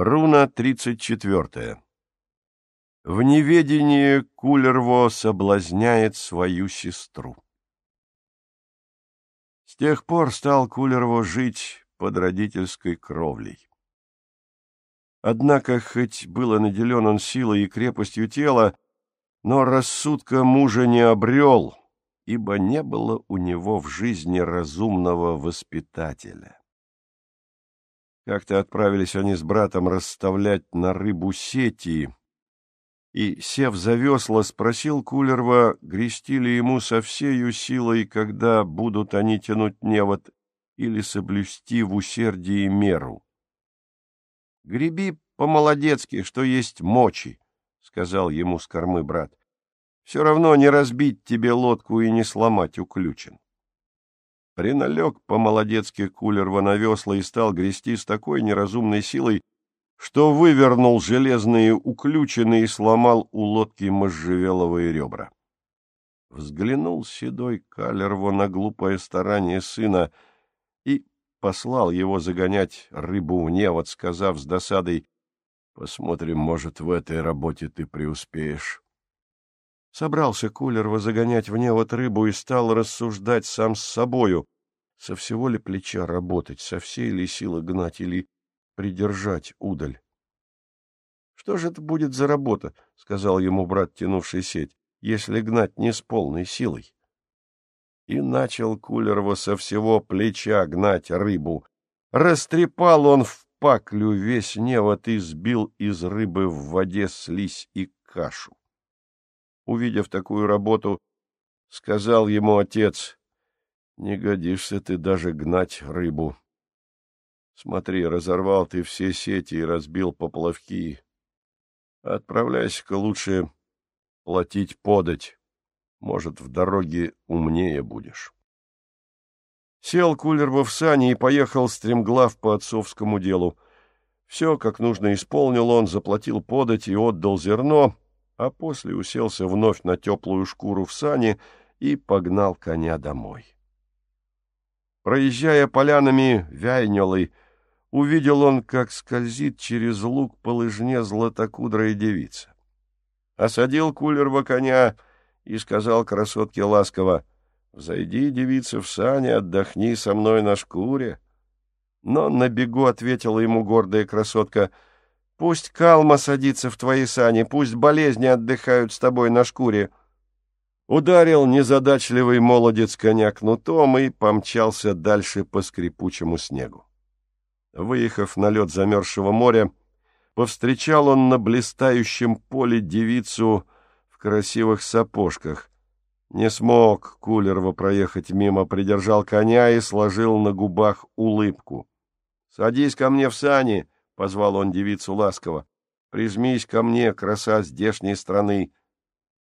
Руна тридцать четвертая. В неведении Кулерво соблазняет свою сестру. С тех пор стал Кулерво жить под родительской кровлей. Однако, хоть было наделен он силой и крепостью тела, но рассудка мужа не обрел, ибо не было у него в жизни разумного воспитателя. Как-то отправились они с братом расставлять на рыбу сети, и, сев за весла, спросил Кулерва, грести ли ему со всею силой, когда будут они тянуть невод, или соблюсти в усердии меру. — Греби по-молодецки, что есть мочи, — сказал ему с кормы брат. — Все равно не разбить тебе лодку и не сломать уключен. Приналег по-молодецки Кулерва на весла и стал грести с такой неразумной силой, что вывернул железные уключины и сломал у лодки можжевеловые ребра. Взглянул седой Калерво на глупое старание сына и послал его загонять рыбу в невод, сказав с досадой, «Посмотрим, может, в этой работе ты преуспеешь». Собрался Кулерва загонять в невод рыбу и стал рассуждать сам с собою, со всего ли плеча работать, со всей ли силы гнать или придержать удаль. — Что же это будет за работа, — сказал ему брат, тянувший сеть, — если гнать не с полной силой? И начал Кулерова со всего плеча гнать рыбу. Растрепал он в паклю весь невод и сбил из рыбы в воде слизь и кашу. Увидев такую работу, сказал ему отец, не годишься ты даже гнать рыбу. Смотри, разорвал ты все сети и разбил поплавки. Отправляйся-ка лучше платить подать. Может, в дороге умнее будешь. Сел Кулерва в сани и поехал стремглав по отцовскому делу. Все, как нужно, исполнил он, заплатил подать и отдал зерно, а после уселся вновь на теплую шкуру в сани и погнал коня домой. Проезжая полянами Вяйнелой, увидел он, как скользит через луг по лыжне златокудрая девица. Осадил Кулерва коня и сказал красотке ласково, «Взойди, девица, в сани, отдохни со мной на шкуре». Но на бегу ответила ему гордая красотка, «Пусть калма садится в твои сани, пусть болезни отдыхают с тобой на шкуре». Ударил незадачливый молодец коня кнутом и помчался дальше по скрипучему снегу. Выехав на лед замерзшего моря, повстречал он на блистающем поле девицу в красивых сапожках. Не смог Кулерова проехать мимо, придержал коня и сложил на губах улыбку. — Садись ко мне в сани, — позвал он девицу ласково. — Прижмись ко мне, краса здешней страны.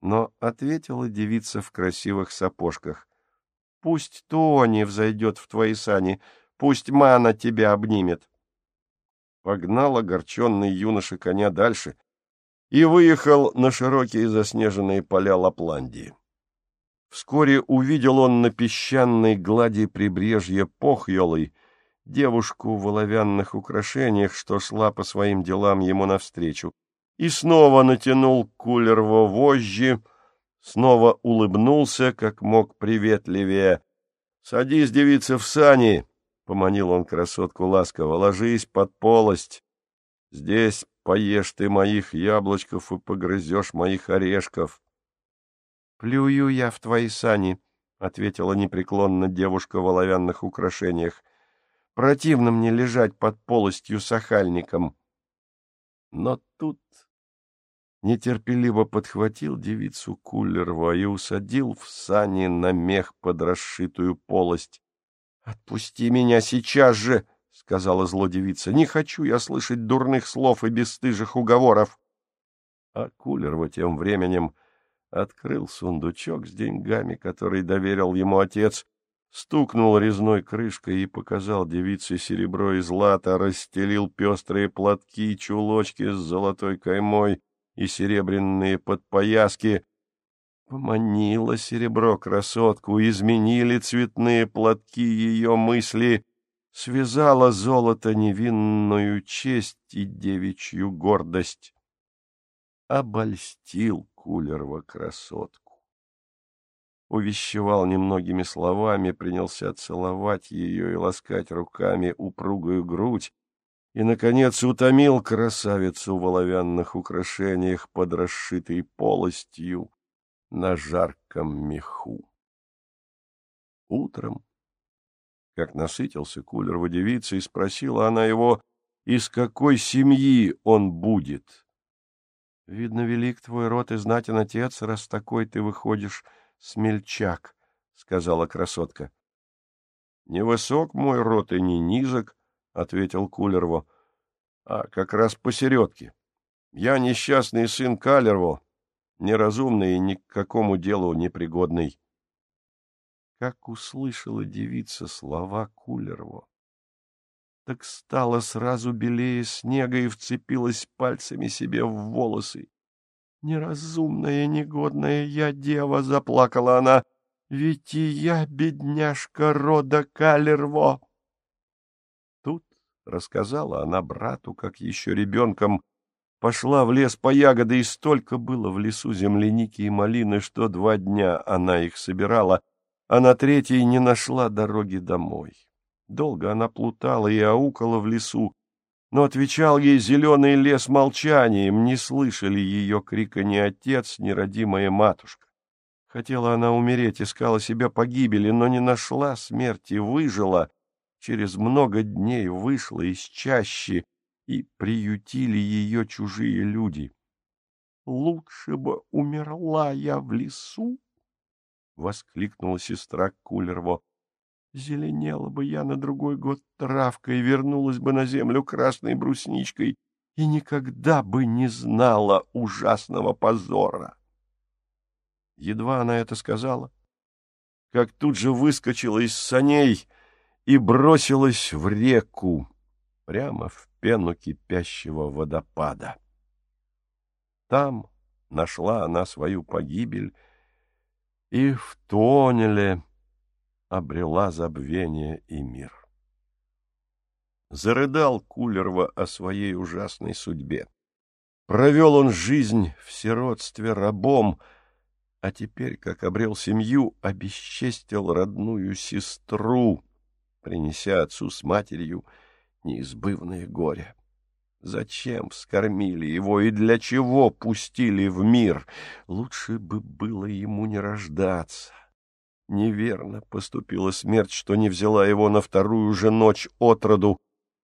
Но ответила девица в красивых сапожках. — Пусть Тони взойдет в твои сани, пусть мана тебя обнимет. Погнал огорченный юноша коня дальше и выехал на широкие заснеженные поля Лапландии. Вскоре увидел он на песчаной глади прибрежья Похьолой девушку в оловянных украшениях, что шла по своим делам ему навстречу и снова натянул кулер во вожжи, снова улыбнулся, как мог приветливее. — Садись, девица, в сани, — поманил он красотку ласково, — ложись под полость. Здесь поешь ты моих яблочков и погрызешь моих орешков. — Плюю я в твои сани, — ответила непреклонно девушка в оловянных украшениях. — Противно мне лежать под полостью сахальником. Но тут нетерпеливо подхватил девицу Куллерова и усадил в сани на мех под расшитую полость. — Отпусти меня сейчас же! — сказала зло девица. — Не хочу я слышать дурных слов и бесстыжих уговоров. А Кулерва тем временем открыл сундучок с деньгами, который доверил ему отец, стукнул резной крышкой и показал девице серебро и злато, расстелил пестрые платки чулочки с золотой каймой — и серебряные подпояски. Поманило серебро красотку, изменили цветные платки ее мысли. связала золото невинную честь и девичью гордость. Обольстил Кулерова красотку. Увещевал немногими словами, принялся целовать ее и ласкать руками упругую грудь, и, наконец, утомил красавицу в оловянных украшениях под расшитой полостью на жарком меху. Утром, как насытился Кулерова девица, и спросила она его, из какой семьи он будет. — Видно, велик твой род и знатен отец, раз такой ты выходишь смельчак, — сказала красотка. — Невысок мой род и не низок, — ответил Кулерво, — а как раз посередке. Я несчастный сын Калерво, неразумный и ни к какому делу непригодный. Как услышала девица слова Кулерво, так стала сразу белее снега и вцепилась пальцами себе в волосы. «Неразумная, негодная я дева!» — заплакала она. «Ведь и я, бедняжка рода Калерво!» Тут рассказала она брату, как еще ребенком пошла в лес по ягоды, и столько было в лесу земляники и малины, что два дня она их собирала, а на третий не нашла дороги домой. Долго она плутала и аукала в лесу, но отвечал ей зеленый лес молчанием, не слышали ее крика ни отец, ни родимая матушка. Хотела она умереть, искала себя погибели, но не нашла смерти, выжила, через много дней вышла из чащи, и приютили ее чужие люди. «Лучше бы умерла я в лесу!» — воскликнула сестра Кулерво. Зеленела бы я на другой год травкой, вернулась бы на землю красной брусничкой и никогда бы не знала ужасного позора. Едва она это сказала, как тут же выскочила из саней и бросилась в реку, прямо в пену кипящего водопада. Там нашла она свою погибель и в тоннеле обрела забвение и мир. Зарыдал Кулерва о своей ужасной судьбе. Провел он жизнь в сиротстве рабом, а теперь, как обрел семью, обесчестил родную сестру, принеся отцу с матерью неизбывное горе. Зачем вскормили его и для чего пустили в мир? Лучше бы было ему не рождаться. Неверно поступила смерть, что не взяла его на вторую же ночь от роду.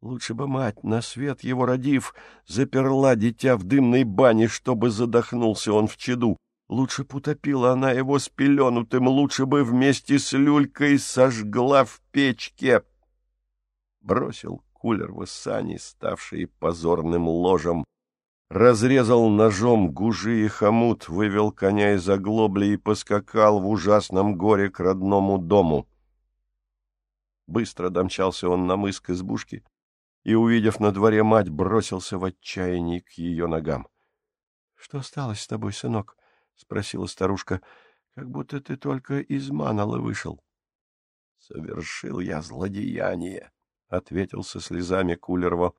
Лучше бы мать, на свет его родив, заперла дитя в дымной бане, чтобы задохнулся он в чаду. Лучше б она его спеленутым, лучше бы вместе с люлькой сожгла в печке. Бросил кулер в сани, ставшие позорным ложем разрезал ножом гужи и хомут, вывел коня из оглобли и поскакал в ужасном горе к родному дому. Быстро домчался он на мыс к избушке и, увидев на дворе мать, бросился в отчаянии к ее ногам. — Что осталось с тобой, сынок? — спросила старушка. — Как будто ты только из манала вышел. — Совершил я злодеяние, — ответил со слезами Кулерова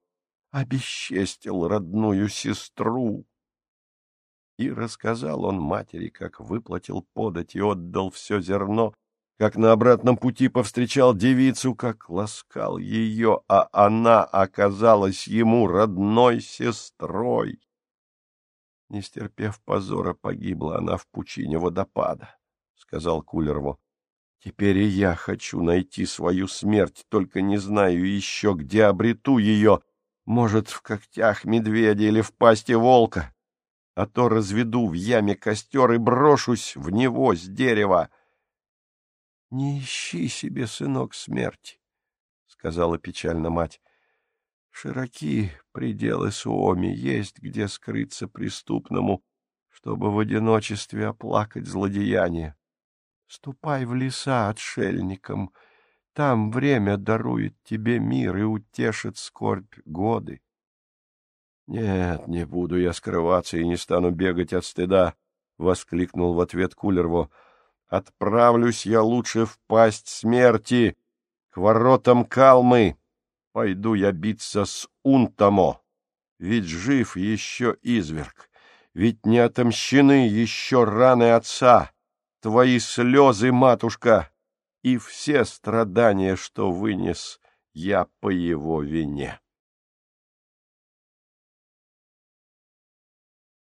обесчестил родную сестру. И рассказал он матери, как выплатил подать и отдал все зерно, как на обратном пути повстречал девицу, как ласкал ее, а она оказалась ему родной сестрой. Не стерпев позора, погибла она в пучине водопада, — сказал Кулерову. Теперь и я хочу найти свою смерть, только не знаю еще, где обрету ее, — может, в когтях медведя или в пасти волка, а то разведу в яме костер и брошусь в него с дерева. — Не ищи себе, сынок, смерти, — сказала печально мать. — Широки пределы Суоми, есть где скрыться преступному, чтобы в одиночестве оплакать злодеяние. Ступай в леса отшельникам, — там время дарует тебе мир и утешит скорбь годы. — Нет, не буду я скрываться и не стану бегать от стыда, — воскликнул в ответ Кулерво. — Отправлюсь я лучше в пасть смерти, К воротам Калмы пойду я биться с Унтамо, ведь жив еще изверг, ведь не отомщены еще раны отца, твои слезы, матушка, и все страдания, что вынес я по его вине.